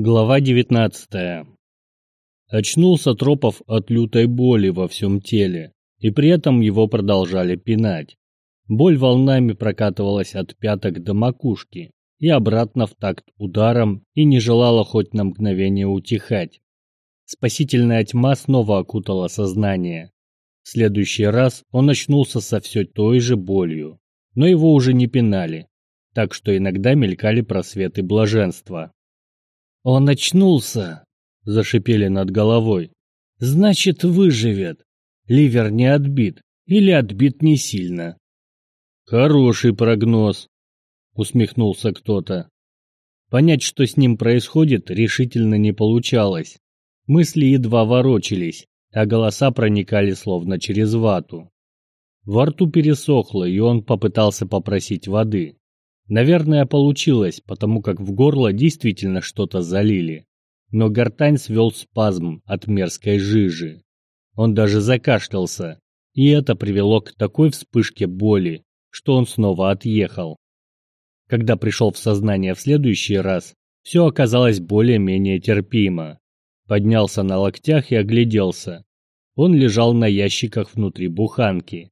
Глава 19. Очнулся Тропов от лютой боли во всем теле, и при этом его продолжали пинать. Боль волнами прокатывалась от пяток до макушки и обратно в такт ударом и не желала хоть на мгновение утихать. Спасительная тьма снова окутала сознание. В следующий раз он очнулся со все той же болью, но его уже не пинали, так что иногда мелькали просветы блаженства. «Он очнулся!» – зашипели над головой. «Значит, выживет. Ливер не отбит или отбит не сильно». «Хороший прогноз», – усмехнулся кто-то. Понять, что с ним происходит, решительно не получалось. Мысли едва ворочались, а голоса проникали словно через вату. Во рту пересохло, и он попытался попросить воды. Наверное, получилось, потому как в горло действительно что-то залили. Но гортань свел спазм от мерзкой жижи. Он даже закашлялся, и это привело к такой вспышке боли, что он снова отъехал. Когда пришел в сознание в следующий раз, все оказалось более-менее терпимо. Поднялся на локтях и огляделся. Он лежал на ящиках внутри буханки.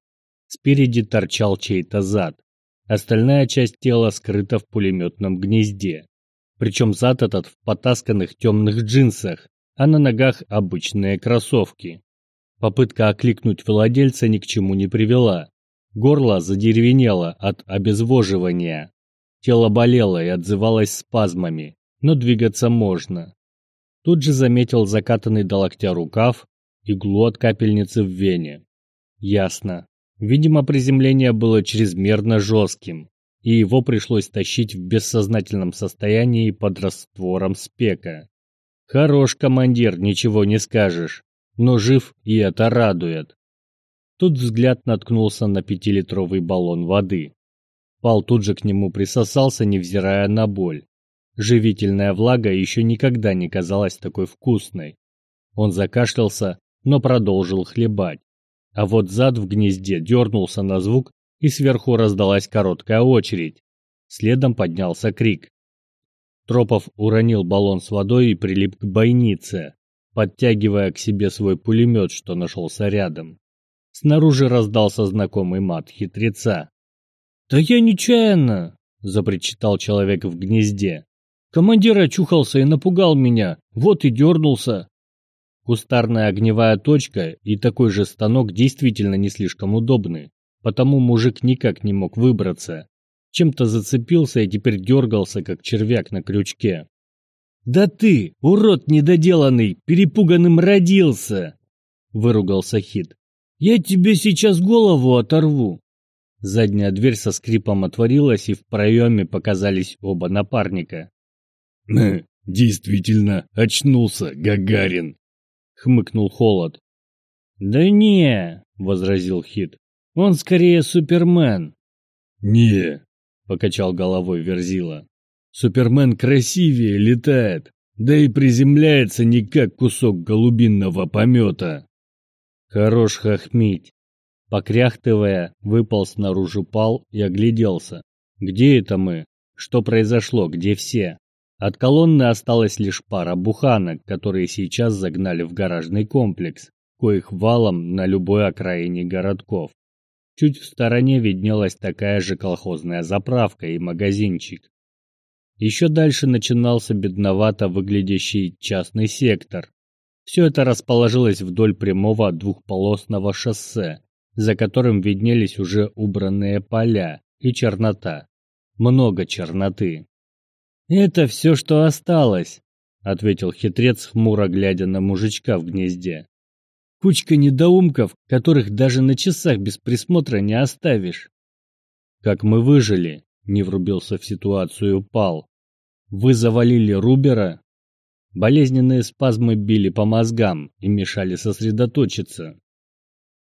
Спереди торчал чей-то зад. Остальная часть тела скрыта в пулеметном гнезде. Причем зад этот в потасканных темных джинсах, а на ногах обычные кроссовки. Попытка окликнуть владельца ни к чему не привела. Горло задеревенело от обезвоживания. Тело болело и отзывалось спазмами, но двигаться можно. Тут же заметил закатанный до локтя рукав, иглу от капельницы в вене. Ясно. Видимо, приземление было чрезмерно жестким, и его пришлось тащить в бессознательном состоянии под раствором спека. Хорош командир, ничего не скажешь, но жив и это радует. Тут взгляд наткнулся на пятилитровый баллон воды. Пал тут же к нему присосался, невзирая на боль. Живительная влага еще никогда не казалась такой вкусной. Он закашлялся, но продолжил хлебать. А вот зад в гнезде дернулся на звук, и сверху раздалась короткая очередь. Следом поднялся крик. Тропов уронил баллон с водой и прилип к бойнице, подтягивая к себе свой пулемет, что нашелся рядом. Снаружи раздался знакомый мат хитреца. «Да я нечаянно!» – запричитал человек в гнезде. «Командир очухался и напугал меня, вот и дернулся. Кустарная огневая точка и такой же станок действительно не слишком удобны, потому мужик никак не мог выбраться. Чем-то зацепился и теперь дергался, как червяк на крючке. «Да ты, урод недоделанный, перепуганным родился!» – выругался Хит. «Я тебе сейчас голову оторву!» Задняя дверь со скрипом отворилась, и в проеме показались оба напарника. «Действительно, очнулся Гагарин!» — хмыкнул Холод. «Да не», — возразил Хит, — «он скорее Супермен». «Не», — покачал головой Верзила, — «Супермен красивее летает, да и приземляется не как кусок голубинного помета». «Хорош хохмить». Покряхтывая, выпал снаружи пал и огляделся. «Где это мы? Что произошло? Где все?» От колонны осталась лишь пара буханок, которые сейчас загнали в гаражный комплекс, коих валом на любой окраине городков. Чуть в стороне виднелась такая же колхозная заправка и магазинчик. Еще дальше начинался бедновато выглядящий частный сектор. Все это расположилось вдоль прямого двухполосного шоссе, за которым виднелись уже убранные поля и чернота. Много черноты. «Это все, что осталось», — ответил хитрец, хмуро глядя на мужичка в гнезде. «Кучка недоумков, которых даже на часах без присмотра не оставишь». «Как мы выжили?» — не врубился в ситуацию Пал. «Вы завалили Рубера?» Болезненные спазмы били по мозгам и мешали сосредоточиться.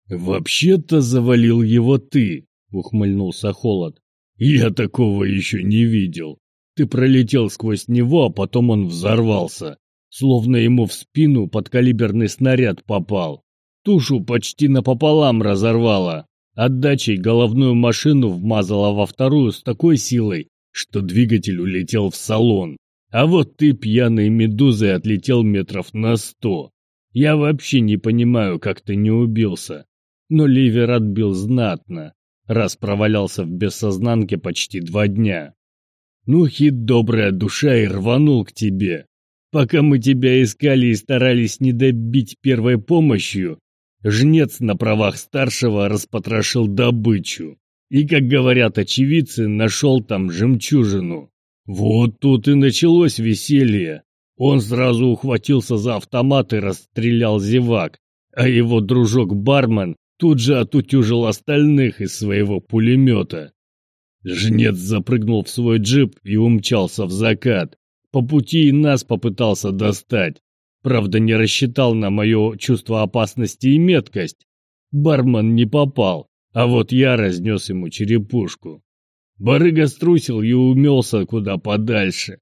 «Вообще-то завалил его ты», — ухмыльнулся Холод. «Я такого еще не видел. Ты пролетел сквозь него, а потом он взорвался. Словно ему в спину подкалиберный снаряд попал. Тушу почти напополам разорвало. Отдачей головную машину вмазала во вторую с такой силой, что двигатель улетел в салон. А вот ты пьяной медузой отлетел метров на сто. Я вообще не понимаю, как ты не убился. Но ливер отбил знатно, раз провалялся в бессознанке почти два дня. Ну, хит добрая душа и рванул к тебе. Пока мы тебя искали и старались не добить первой помощью, жнец на правах старшего распотрошил добычу. И, как говорят очевидцы, нашел там жемчужину. Вот тут и началось веселье. Он сразу ухватился за автомат и расстрелял зевак, а его дружок-бармен тут же отутюжил остальных из своего пулемета. Жнец запрыгнул в свой джип и умчался в закат. По пути и нас попытался достать. Правда, не рассчитал на мое чувство опасности и меткость. Бармен не попал, а вот я разнес ему черепушку. Барыга струсил и умелся куда подальше.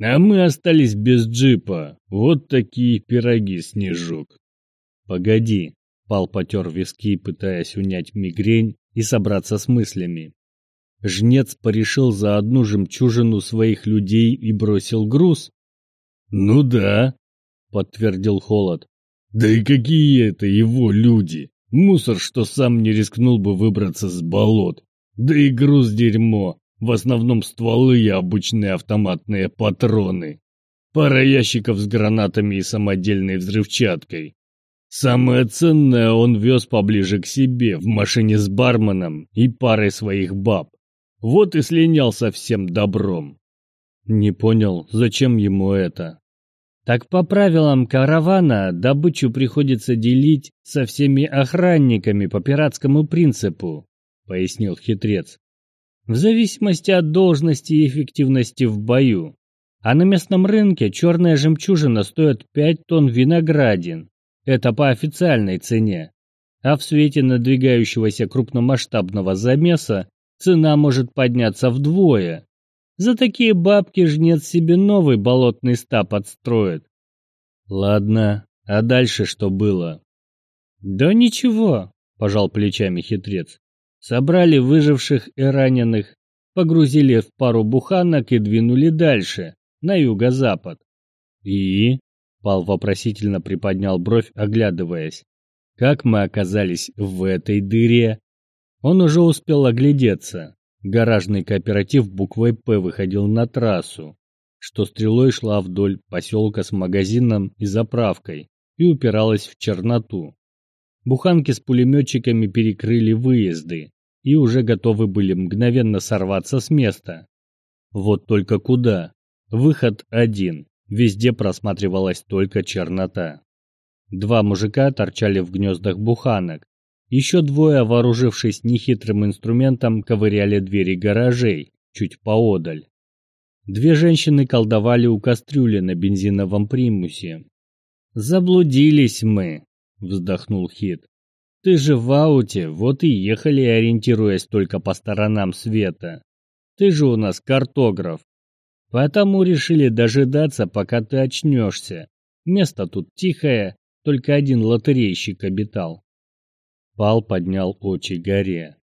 А мы остались без джипа. Вот такие пироги, Снежок. Погоди. Пал потер виски, пытаясь унять мигрень и собраться с мыслями. Жнец порешил за одну жемчужину своих людей и бросил груз. Ну да, подтвердил Холод. Да и какие это его люди? Мусор, что сам не рискнул бы выбраться с болот. Да и груз дерьмо, в основном стволы и обычные автоматные патроны. Пара ящиков с гранатами и самодельной взрывчаткой. Самое ценное он вез поближе к себе, в машине с барменом и парой своих баб. Вот и слинял со всем добром. Не понял, зачем ему это? Так по правилам каравана добычу приходится делить со всеми охранниками по пиратскому принципу пояснил хитрец. В зависимости от должности и эффективности в бою. А на местном рынке черная жемчужина стоит 5 тонн виноградин. Это по официальной цене. А в свете надвигающегося крупномасштабного замеса цена может подняться вдвое. За такие бабки жнец себе новый болотный стап отстроит. Ладно, а дальше что было? Да ничего, пожал плечами хитрец. Собрали выживших и раненых, погрузили в пару буханок и двинули дальше, на юго-запад. И? Пал вопросительно приподнял бровь, оглядываясь. Как мы оказались в этой дыре? Он уже успел оглядеться. Гаражный кооператив буквой «П» выходил на трассу, что стрелой шла вдоль поселка с магазином и заправкой и упиралась в черноту. Буханки с пулеметчиками перекрыли выезды и уже готовы были мгновенно сорваться с места. Вот только куда? Выход один. Везде просматривалась только чернота. Два мужика торчали в гнездах буханок. Еще двое, вооружившись нехитрым инструментом, ковыряли двери гаражей, чуть поодаль. Две женщины колдовали у кастрюли на бензиновом примусе. «Заблудились мы», вздохнул Хит. Ты же в ауте, вот и ехали, ориентируясь только по сторонам света. Ты же у нас картограф. Потому решили дожидаться, пока ты очнешься. Место тут тихое, только один лотерейщик обитал. Пал поднял очи горе.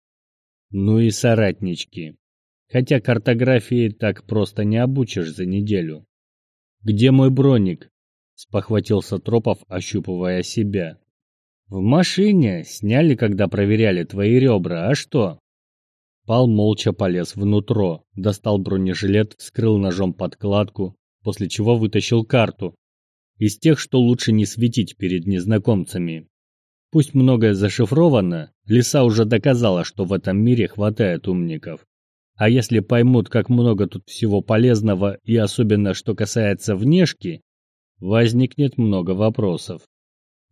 Ну и соратнички. Хотя картографии так просто не обучишь за неделю. Где мой броник? Спохватился Тропов, ощупывая себя. В машине сняли, когда проверяли твои ребра, а что? Пал молча полез внутрь, достал бронежилет, вскрыл ножом подкладку, после чего вытащил карту. Из тех, что лучше не светить перед незнакомцами. Пусть многое зашифровано, Лиса уже доказала, что в этом мире хватает умников. А если поймут, как много тут всего полезного и особенно что касается внешки, возникнет много вопросов.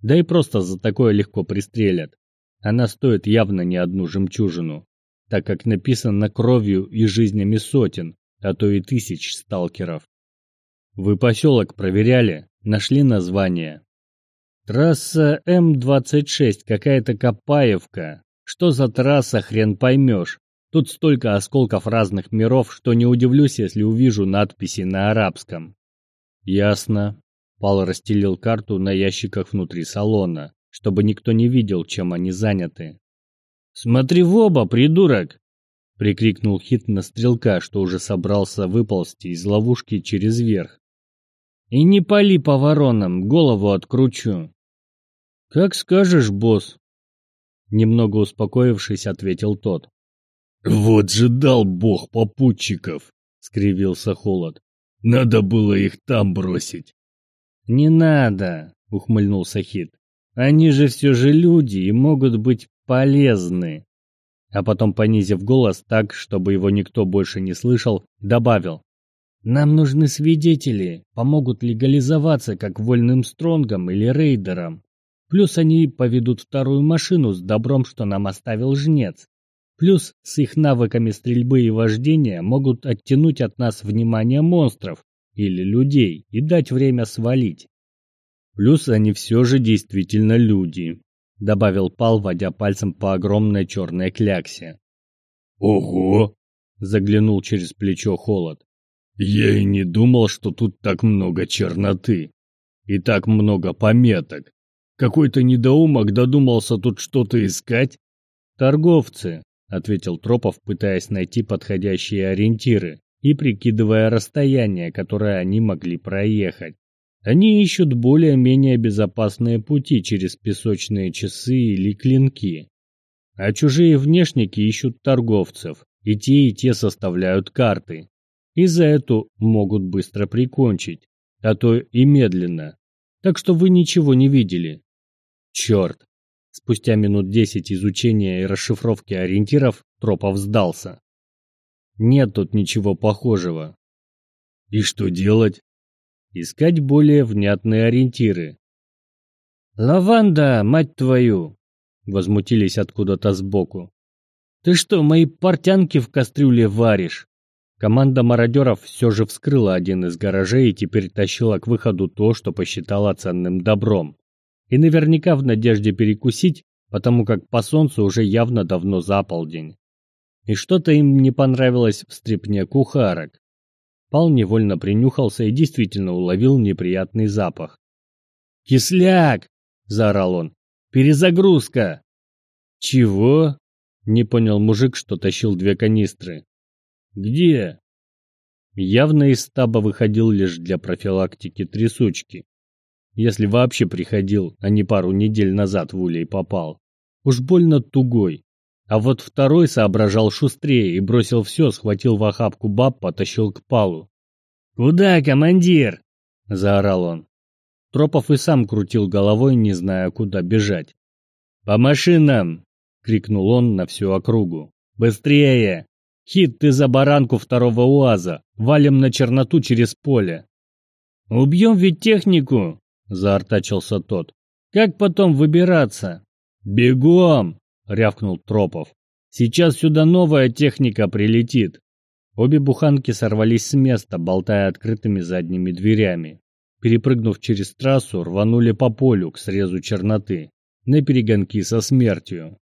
Да и просто за такое легко пристрелят. Она стоит явно не одну жемчужину, так как написано кровью и жизнями сотен, а то и тысяч сталкеров. Вы поселок проверяли? Нашли название? Трасса М-26, какая-то Копаевка. Что за трасса, хрен поймешь. Тут столько осколков разных миров, что не удивлюсь, если увижу надписи на арабском. Ясно. Пал расстелил карту на ящиках внутри салона, чтобы никто не видел, чем они заняты. «Смотри в оба, придурок!» — прикрикнул Хит на стрелка, что уже собрался выползти из ловушки через верх. И не пали по воронам, голову откручу. Как скажешь, босс. Немного успокоившись, ответил тот. Вот же дал бог попутчиков, скривился Холод. Надо было их там бросить. Не надо, ухмыльнулся Хит. Они же все же люди и могут быть полезны а потом, понизив голос так, чтобы его никто больше не слышал, добавил. «Нам нужны свидетели, помогут легализоваться как вольным стронгам или рейдерам. Плюс они поведут вторую машину с добром, что нам оставил жнец. Плюс с их навыками стрельбы и вождения могут оттянуть от нас внимание монстров или людей и дать время свалить. Плюс они все же действительно люди, добавил Пал, водя пальцем по огромной черной кляксе. Ого! заглянул через плечо Холод. Я и не думал, что тут так много черноты и так много пометок. Какой-то недоумок додумался тут что-то искать. Торговцы, ответил Тропов, пытаясь найти подходящие ориентиры и прикидывая расстояние, которое они могли проехать. Они ищут более-менее безопасные пути через песочные часы или клинки. А чужие внешники ищут торговцев, и те, и те составляют карты. И за эту могут быстро прикончить, а то и медленно. Так что вы ничего не видели. Черт! Спустя минут десять изучения и расшифровки ориентиров Тропов сдался. Нет тут ничего похожего. И что делать? искать более внятные ориентиры. «Лаванда, мать твою!» — возмутились откуда-то сбоку. «Ты что, мои портянки в кастрюле варишь?» Команда мародеров все же вскрыла один из гаражей и теперь тащила к выходу то, что посчитала ценным добром. И наверняка в надежде перекусить, потому как по солнцу уже явно давно за полдень. И что-то им не понравилось в стрипне кухарок. Пал невольно принюхался и действительно уловил неприятный запах. «Кисляк!» – заорал он. «Перезагрузка!» «Чего?» – не понял мужик, что тащил две канистры. «Где?» Явно из стаба выходил лишь для профилактики трясучки. Если вообще приходил, а не пару недель назад в улей попал. Уж больно тугой. А вот второй соображал шустрее и бросил все, схватил в охапку баб, потащил к палу. «Куда, командир?» – заорал он. Тропов и сам крутил головой, не зная, куда бежать. «По машинам!» — крикнул он на всю округу. «Быстрее! Хит, ты за баранку второго УАЗа! Валим на черноту через поле!» «Убьем ведь технику!» — заортачился тот. «Как потом выбираться?» «Бегом!» рявкнул Тропов. Сейчас сюда новая техника прилетит. Обе буханки сорвались с места, болтая открытыми задними дверями. Перепрыгнув через трассу, рванули по полю к срезу черноты, на перегонки со смертью.